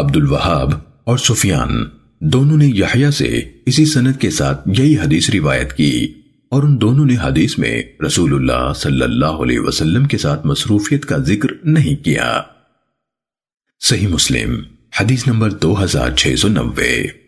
عبد الوہاب اور سفیان دونوں نے یحییٰ سے اسی سند کے ساتھ یہی حدیث روایت کی اور ان دونوں نے حدیث میں رسول اللہ صلی اللہ علیہ وسلم کے ساتھ مصروفیت کا ذکر نہیں کیا۔ صحیح مسلم، حدیث نمبر دو ہزار چھ سو نوے۔